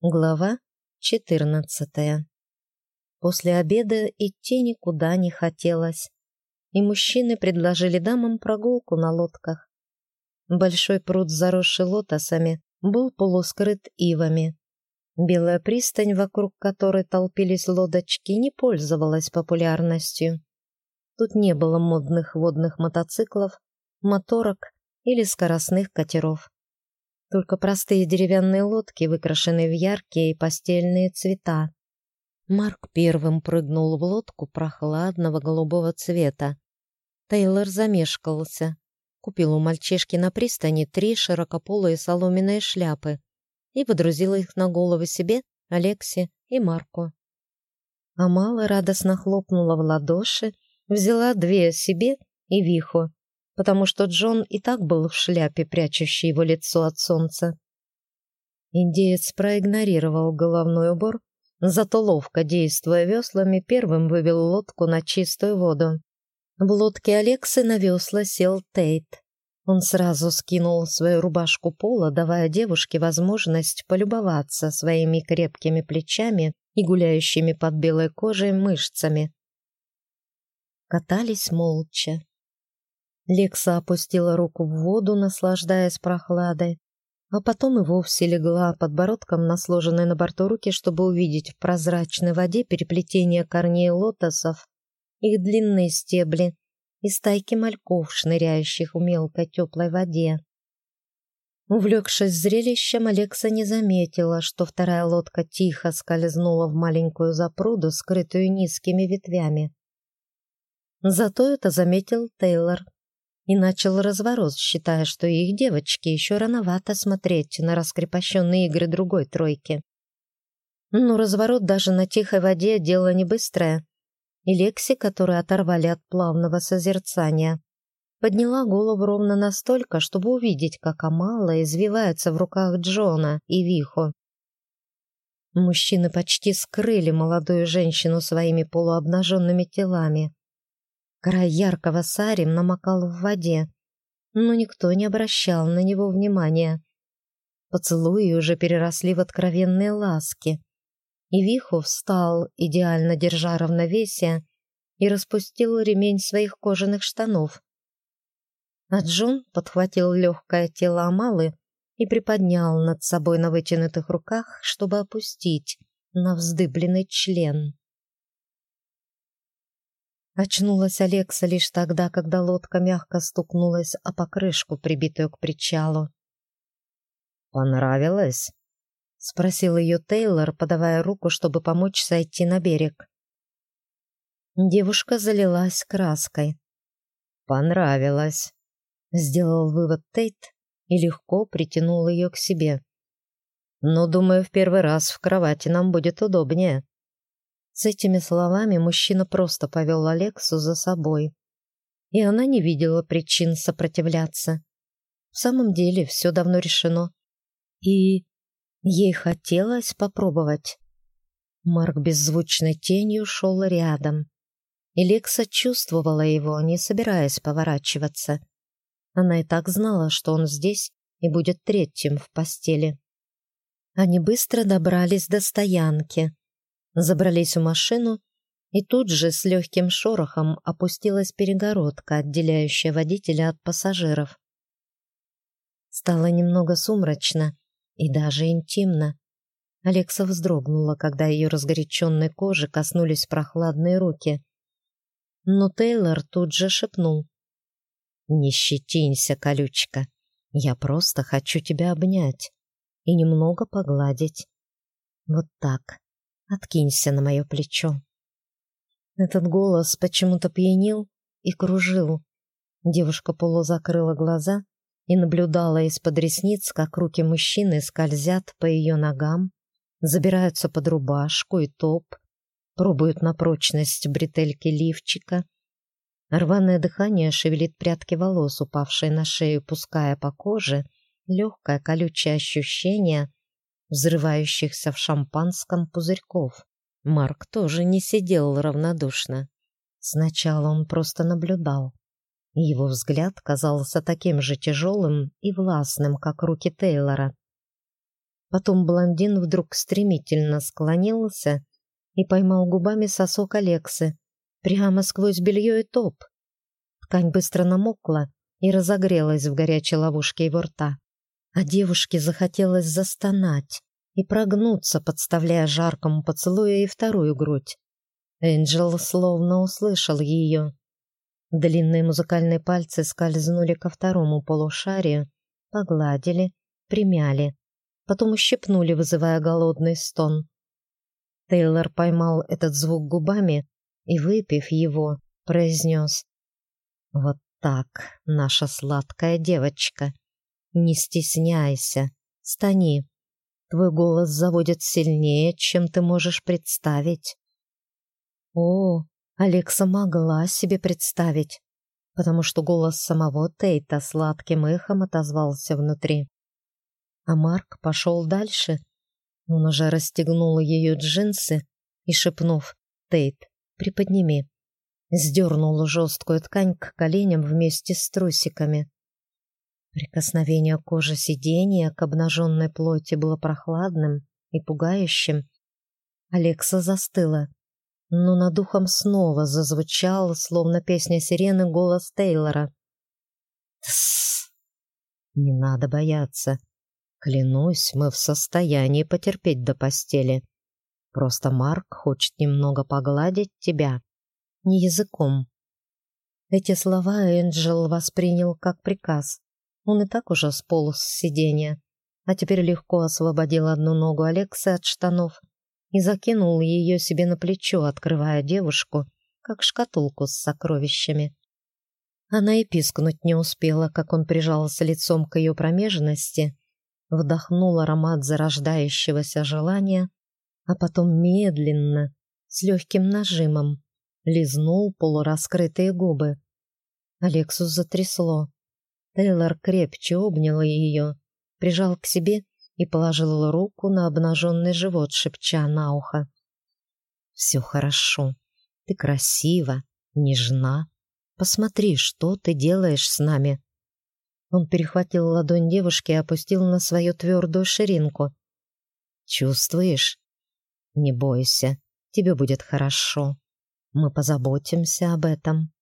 Глава 14 После обеда идти никуда не хотелось, и мужчины предложили дамам прогулку на лодках. Большой пруд, заросший лотосами, был полускрыт ивами. Белая пристань, вокруг которой толпились лодочки, не пользовалась популярностью. Тут не было модных водных мотоциклов, моторок или скоростных катеров. Только простые деревянные лодки, выкрашенные в яркие постельные цвета. Марк первым прыгнул в лодку прохладного голубого цвета. Тейлор замешкался. Купил у мальчишки на пристани три широкополые соломенные шляпы и водрузил их на головы себе, Алексе и Марку. Амала радостно хлопнула в ладоши, взяла две себе и Виху, потому что Джон и так был в шляпе, прячущей его лицо от солнца. Индеец проигнорировал головной убор, зато ловко действуя веслами, первым вывел лодку на чистую воду. В лодке Алексы на весла сел Тейт. Он сразу скинул свою рубашку пола, давая девушке возможность полюбоваться своими крепкими плечами и гуляющими под белой кожей мышцами. Катались молча. Лекса опустила руку в воду, наслаждаясь прохладой, а потом и вовсе легла подбородком на сложенные на борту руки, чтобы увидеть в прозрачной воде переплетение корней лотосов, их длинные стебли и стайки мальков, шныряющих в мелкой теплой воде. Увлекшись зрелищем, Алекса не заметила, что вторая лодка тихо скользнула в маленькую запруду, скрытую низкими ветвями. Зато это заметил Тейлор и начал разворот, считая, что их девочки еще рановато смотреть на раскрепощенные игры другой тройки. Но разворот даже на тихой воде — дело не быстрое. И Лекси, которую оторвали от плавного созерцания, подняла голову ровно настолько, чтобы увидеть, как Амала извивается в руках Джона и Виху. Мужчины почти скрыли молодую женщину своими полуобнаженными телами. Край яркого сарим намокал в воде, но никто не обращал на него внимания. Поцелуи уже переросли в откровенные ласки. И Виху встал, идеально держа равновесие, и распустил ремень своих кожаных штанов. А Джон подхватил легкое тело Амалы и приподнял над собой на вытянутых руках, чтобы опустить на вздыбленный член. Очнулась Алекса лишь тогда, когда лодка мягко стукнулась о покрышку, прибитую к причалу. «Понравилось?» — спросил ее Тейлор, подавая руку, чтобы помочь сойти на берег. Девушка залилась краской. «Понравилось», — сделал вывод Тейт и легко притянул ее к себе. «Но, думаю, в первый раз в кровати нам будет удобнее». С этими словами мужчина просто повел Алексу за собой. И она не видела причин сопротивляться. В самом деле все давно решено. И ей хотелось попробовать. Марк беззвучной тенью шел рядом. И Лекса чувствовала его, не собираясь поворачиваться. Она и так знала, что он здесь и будет третьим в постели. Они быстро добрались до стоянки забрались в машину, и тут же с легким шорохом опустилась перегородка, отделяющая водителя от пассажиров. Стало немного сумрачно и даже интимно. Алекса вздрогнула, когда ее разгоряченной кожи коснулись прохладные руки. Но Тейлор тут же шепнул. «Не щетинься, колючка. Я просто хочу тебя обнять и немного погладить. Вот так, Откинься на мое плечо. Этот голос почему-то пьянил и кружил. Девушка полузакрыла глаза и наблюдала из-под ресниц, как руки мужчины скользят по ее ногам, забираются под рубашку и топ, пробуют на прочность бретельки лифчика. Рваное дыхание шевелит прядки волос, упавшие на шею, пуская по коже легкое колючее ощущение взрывающихся в шампанском пузырьков. Марк тоже не сидел равнодушно. Сначала он просто наблюдал. Его взгляд казался таким же тяжелым и властным, как руки Тейлора. Потом блондин вдруг стремительно склонился и поймал губами сосок Алексы прямо сквозь белье и топ. Ткань быстро намокла и разогрелась в горячей ловушке его рта. А девушке захотелось застонать и прогнуться, подставляя жаркому поцелую и вторую грудь. Энджел словно услышал ее. Длинные музыкальные пальцы скользнули ко второму полушарию, погладили, примяли, потом ущипнули, вызывая голодный стон. Тейлор поймал этот звук губами и, выпив его, произнес «Вот так, наша сладкая девочка, не стесняйся, стани, твой голос заводит сильнее, чем ты можешь представить». О, Алекса могла себе представить, потому что голос самого Тейта сладким эхом отозвался внутри. А Марк пошел дальше. Он уже расстегнул ее джинсы и, шепнув «Тейт, приподними», сдернул жесткую ткань к коленям вместе с трусиками. Прикосновение кожи сиденья к обнаженной плоти было прохладным и пугающим. Алекса застыла но над ухом снова зазвучал, словно песня сирены, голос Тейлора. «Тссс! Не надо бояться. Клянусь, мы в состоянии потерпеть до постели. Просто Марк хочет немного погладить тебя. Не языком». Эти слова Энджел воспринял как приказ. Он и так уже сполз с сиденья, а теперь легко освободил одну ногу Алекса от штанов и закинул ее себе на плечо, открывая девушку, как шкатулку с сокровищами. Она и пискнуть не успела, как он прижался лицом к ее промежности, вдохнул аромат зарождающегося желания, а потом медленно, с легким нажимом, лизнул полураскрытые губы. Алексус затрясло. Тейлор крепче обнял ее, прижал к себе и положила руку на обнаженный живот, шепча на ухо. «Все хорошо. Ты красива, нежна. Посмотри, что ты делаешь с нами». Он перехватил ладонь девушки и опустил на свою твердую ширинку. «Чувствуешь? Не бойся, тебе будет хорошо. Мы позаботимся об этом».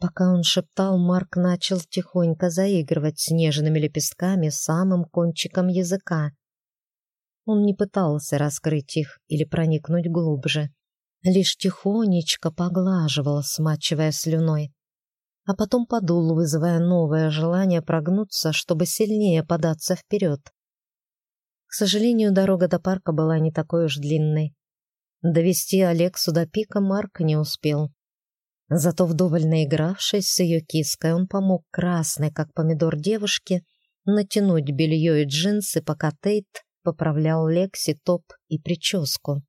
Пока он шептал, Марк начал тихонько заигрывать с нежными лепестками самым кончиком языка. Он не пытался раскрыть их или проникнуть глубже, лишь тихонечко поглаживал, смачивая слюной, а потом подул, вызывая новое желание прогнуться, чтобы сильнее податься вперед. К сожалению, дорога до парка была не такой уж длинной. Довести Алексу до пика Марк не успел. Зато вдоволь наигравшись с ее киской, он помог красной, как помидор девушке, натянуть белье и джинсы, пока Тейт поправлял Лекси топ и прическу.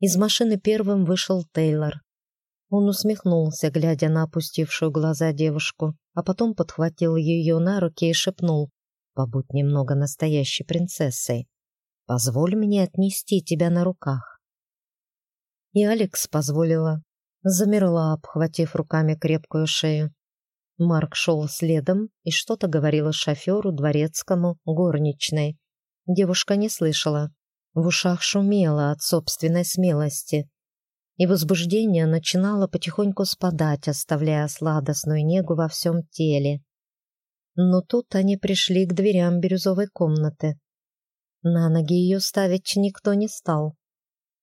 Из машины первым вышел Тейлор. Он усмехнулся, глядя на опустившую глаза девушку, а потом подхватил ее на руки и шепнул «Побудь немного настоящей принцессой. Позволь мне отнести тебя на руках». И Алекс позволила. Замерла, обхватив руками крепкую шею. Марк шел следом и что-то говорила шоферу, дворецкому, горничной. Девушка не слышала. В ушах шумело от собственной смелости. И возбуждение начинало потихоньку спадать, оставляя сладостную негу во всем теле. Но тут они пришли к дверям бирюзовой комнаты. На ноги ее ставить никто не стал.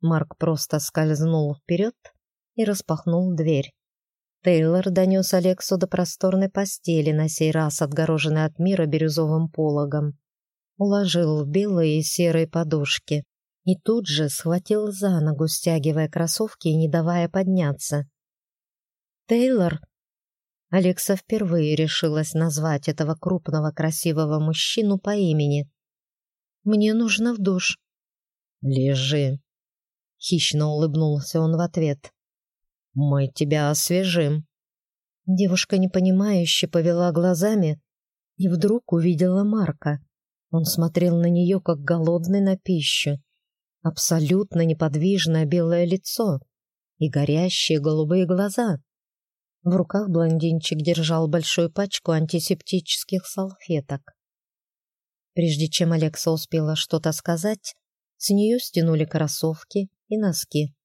Марк просто скользнул вперед и распахнул дверь. Тейлор донес Алексу до просторной постели, на сей раз отгороженной от мира бирюзовым пологом. Уложил в белые и серые подушки и тут же схватил за ногу, стягивая кроссовки и не давая подняться. «Тейлор!» Алекса впервые решилась назвать этого крупного красивого мужчину по имени. «Мне нужно в душ». «Лежи!» Хищно улыбнулся он в ответ. Мы тебя освежим». Девушка непонимающе повела глазами и вдруг увидела Марка. Он смотрел на нее, как голодный на пищу. Абсолютно неподвижное белое лицо и горящие голубые глаза. В руках блондинчик держал большую пачку антисептических салфеток. Прежде чем Алекса успела что-то сказать, с нее стянули кроссовки и носки.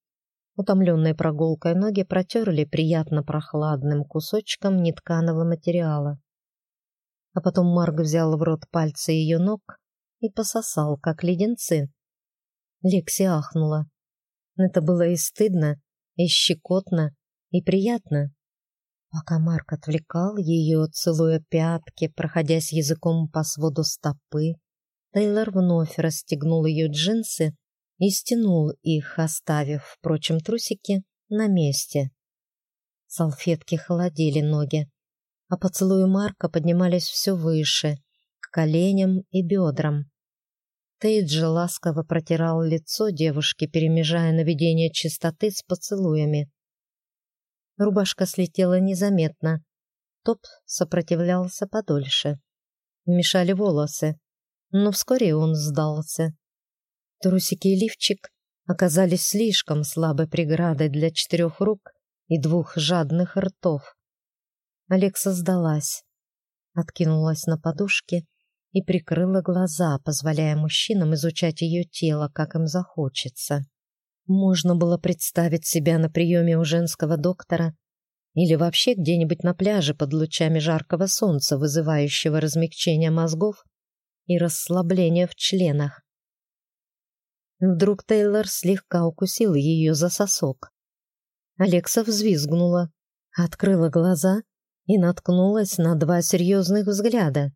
Утомленные прогулкой ноги протерли приятно прохладным кусочком нетканого материала. А потом Марк взял в рот пальцы ее ног и пососал, как леденцы. Лекси ахнула. Это было и стыдно, и щекотно, и приятно. Пока Марк отвлекал ее, целуя пятки, проходясь языком по своду стопы, Тейлор вновь расстегнул ее джинсы и стянул их, оставив, впрочем, трусики на месте. Салфетки холодили ноги, а поцелуи Марка поднимались все выше, к коленям и бедрам. Тейджи ласково протирал лицо девушки, перемежая наведение чистоты с поцелуями. Рубашка слетела незаметно. Топ сопротивлялся подольше. Мешали волосы, но вскоре он сдался. Трусики и лифчик оказались слишком слабой преградой для четырех рук и двух жадных ртов. Алекса сдалась, откинулась на подушке и прикрыла глаза, позволяя мужчинам изучать ее тело, как им захочется. Можно было представить себя на приеме у женского доктора или вообще где-нибудь на пляже под лучами жаркого солнца, вызывающего размягчение мозгов и расслабление в членах. Вдруг Тейлор слегка укусил ее за сосок. Алекса взвизгнула, открыла глаза и наткнулась на два серьезных взгляда.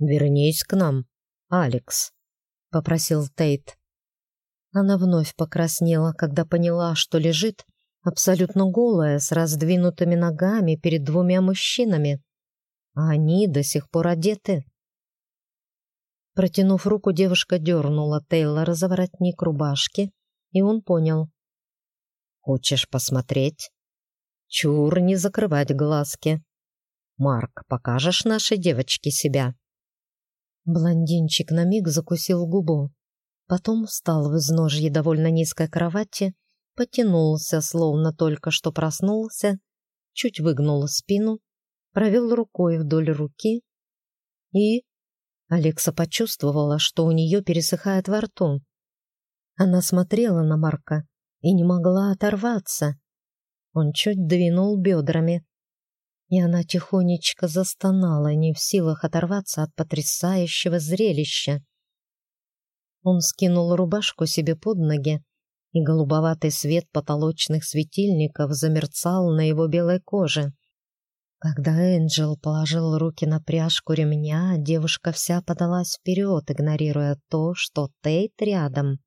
«Вернись к нам, Алекс», — попросил Тейт. Она вновь покраснела, когда поняла, что лежит абсолютно голая, с раздвинутыми ногами перед двумя мужчинами, а они до сих пор одеты. Протянув руку, девушка дернула Тейлора за воротник рубашки, и он понял. «Хочешь посмотреть?» «Чур, не закрывать глазки!» «Марк, покажешь нашей девочке себя?» Блондинчик на миг закусил губу. Потом встал в изножье довольно низкой кровати, потянулся, словно только что проснулся, чуть выгнул спину, провел рукой вдоль руки и... Алекса почувствовала, что у нее пересыхает во рту. Она смотрела на Марка и не могла оторваться. Он чуть двинул бедрами, и она тихонечко застонала, не в силах оторваться от потрясающего зрелища. Он скинул рубашку себе под ноги, и голубоватый свет потолочных светильников замерцал на его белой коже. Когда Энджел положил руки на пряжку ремня, девушка вся подалась вперед, игнорируя то, что Тейт рядом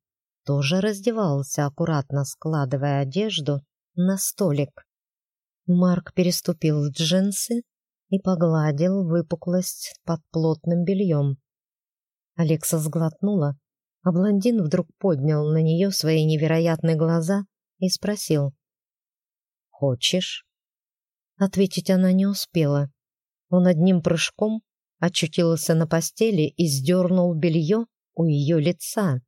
тоже раздевался, аккуратно складывая одежду на столик. Марк переступил джинсы и погладил выпуклость под плотным бельем. Алекса сглотнула, а блондин вдруг поднял на нее свои невероятные глаза и спросил. «Хочешь?» Ответить она не успела. Он одним прыжком очутился на постели и сдернул белье у ее лица.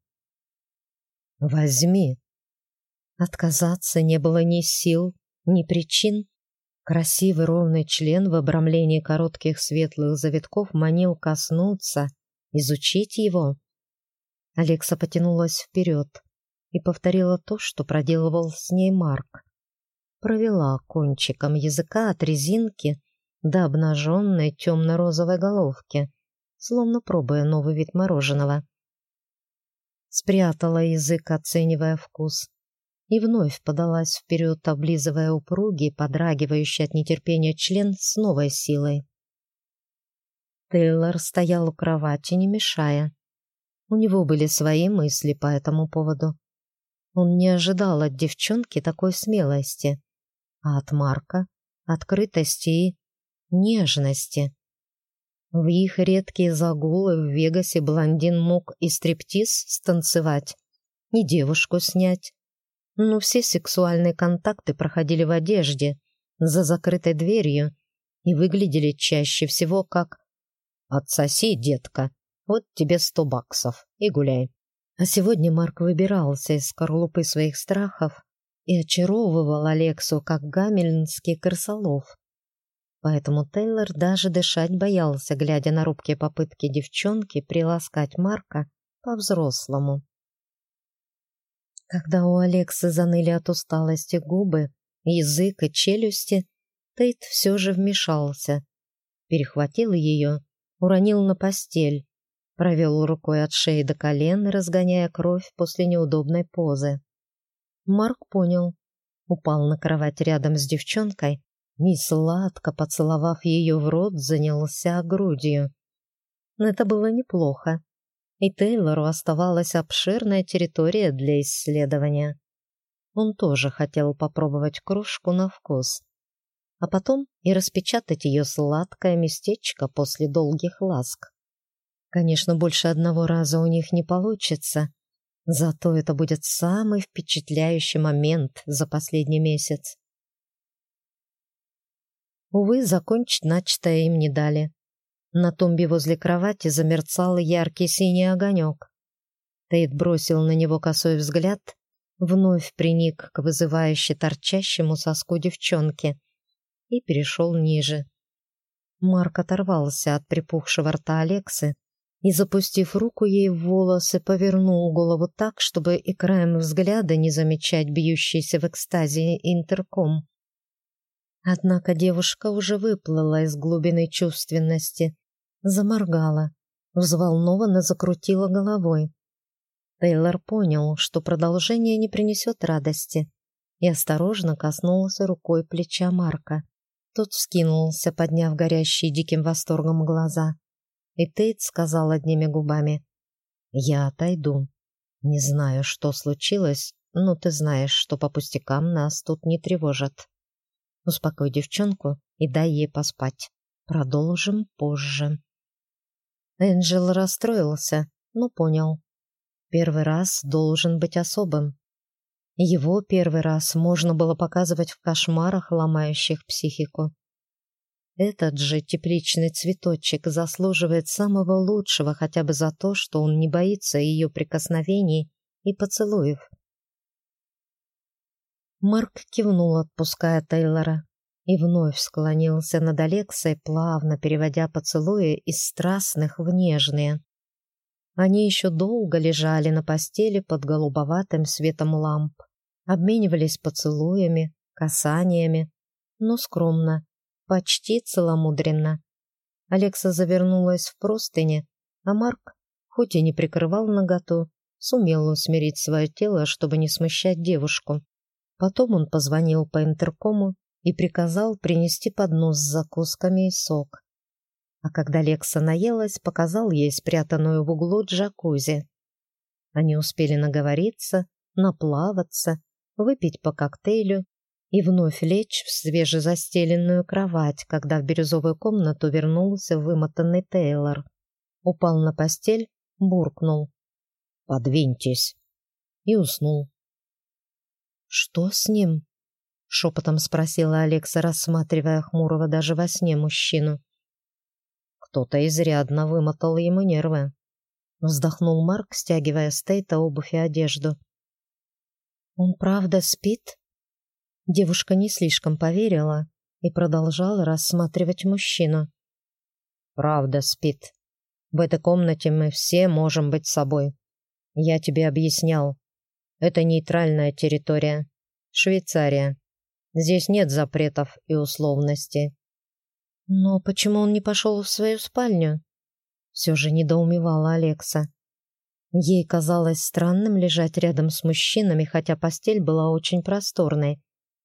«Возьми!» Отказаться не было ни сил, ни причин. Красивый ровный член в обрамлении коротких светлых завитков манил коснуться, изучить его. Алекса потянулась вперед и повторила то, что проделывал с ней Марк провела кончиком языка от резинки до обнаженной темно-розовой головки, словно пробуя новый вид мороженого. Спрятала язык, оценивая вкус, и вновь подалась вперед, облизывая упругий, подрагивающий от нетерпения член с новой силой. Тейлор стоял у кровати, не мешая. У него были свои мысли по этому поводу. Он не ожидал от девчонки такой смелости а от Марка — открытости и нежности. В их редкие загулы в Вегасе блондин мог и стриптиз станцевать, и девушку снять. Но все сексуальные контакты проходили в одежде, за закрытой дверью, и выглядели чаще всего как «Отсоси, детка, вот тебе сто баксов, и гуляй». А сегодня Марк выбирался из скорлупы своих страхов и очаровывал Алексу, как гамельнский крысолов. поэтому Тейлор даже дышать боялся, глядя на робкие попытки девчонки приласкать Марка по-взрослому. Когда у Алексы заныли от усталости губы, язык и челюсти, Тейт все же вмешался, перехватил ее, уронил на постель, провел рукой от шеи до колен, разгоняя кровь после неудобной позы. Марк понял, упал на кровать рядом с девчонкой и, сладко поцеловав ее в рот, занялся грудью. Это было неплохо, и Тейлору оставалась обширная территория для исследования. Он тоже хотел попробовать кружку на вкус, а потом и распечатать ее сладкое местечко после долгих ласк. Конечно, больше одного раза у них не получится, зато это будет самый впечатляющий момент за последний месяц. Увы, закончить начатое им не дали. На тумбе возле кровати замерцал яркий синий огонек. Тейт бросил на него косой взгляд, вновь приник к вызывающе торчащему соску девчонки и перешел ниже. Марк оторвался от припухшего рта Алексы и, запустив руку ей в волосы, повернул голову так, чтобы и краем взгляда не замечать бьющийся в экстазе интерком. Однако девушка уже выплыла из глубины чувственности, заморгала, взволнованно закрутила головой. Тейлор понял, что продолжение не принесет радости, и осторожно коснулся рукой плеча Марка. Тот вскинулся, подняв горящие диким восторгом глаза. И Тейт сказал одними губами, «Я отойду. Не знаю, что случилось, но ты знаешь, что по пустякам нас тут не тревожат. Успокой девчонку и дай ей поспать. Продолжим позже». Энджел расстроился, но понял. Первый раз должен быть особым. Его первый раз можно было показывать в кошмарах, ломающих психику. Этот же тепличный цветочек заслуживает самого лучшего хотя бы за то, что он не боится ее прикосновений и поцелуев. Марк кивнул, отпуская Тейлора, и вновь склонился над Алексой, плавно переводя поцелуи из страстных в нежные. Они еще долго лежали на постели под голубоватым светом ламп, обменивались поцелуями, касаниями, но скромно, почти целомудренно. Алекса завернулась в простыни, а Марк, хоть и не прикрывал наготу, сумел усмирить свое тело, чтобы не смущать девушку. Потом он позвонил по интеркому и приказал принести поднос с закусками и сок. А когда Лекса наелась, показал ей спрятанную в углу джакузи. Они успели наговориться, наплаваться, выпить по коктейлю и вновь лечь в свежезастеленную кровать, когда в бирюзовую комнату вернулся вымотанный Тейлор. Упал на постель, буркнул. «Подвиньтесь!» и уснул. «Что с ним?» — шепотом спросила Алекса, рассматривая хмурого даже во сне мужчину. «Кто-то изрядно вымотал ему нервы», — вздохнул Марк, стягивая с Тейта обувь и одежду. «Он правда спит?» Девушка не слишком поверила и продолжала рассматривать мужчину. «Правда спит. В этой комнате мы все можем быть собой. Я тебе объяснял. Это нейтральная территория. Швейцария. Здесь нет запретов и условностей». «Но почему он не пошел в свою спальню?» Все же недоумевала Алекса. Ей казалось странным лежать рядом с мужчинами, хотя постель была очень просторной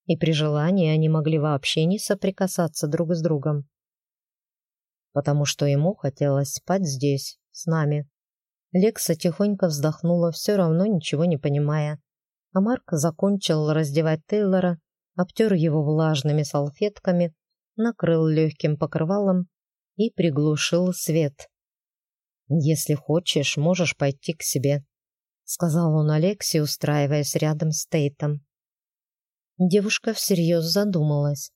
и при желании они могли вообще не соприкасаться друг с другом. Потому что ему хотелось спать здесь, с нами. Лекса тихонько вздохнула, все равно ничего не понимая. А Марк закончил раздевать Тейлора, обтер его влажными салфетками, накрыл легким покрывалом и приглушил свет. «Если хочешь, можешь пойти к себе», — сказал он Алексе, устраиваясь рядом с Тейтом. Девушка всерьез задумалась.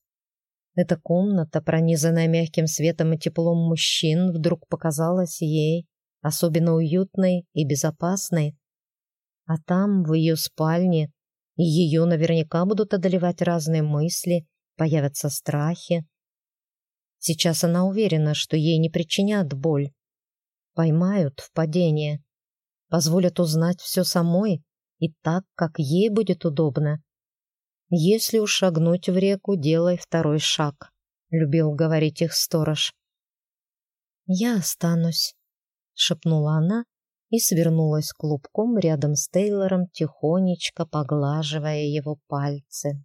Эта комната, пронизанная мягким светом и теплом мужчин, вдруг показалась ей особенно уютной и безопасной. А там, в ее спальне, ее наверняка будут одолевать разные мысли, появятся страхи. Сейчас она уверена, что ей не причинят боль. Поймают в падение. Позволят узнать все самой и так, как ей будет удобно. Если уж шагнуть в реку, делай второй шаг, любил говорить их сторож. Я останусь, шепнула она и свернулась клубком рядом с Тейлором, тихонечко поглаживая его пальцы.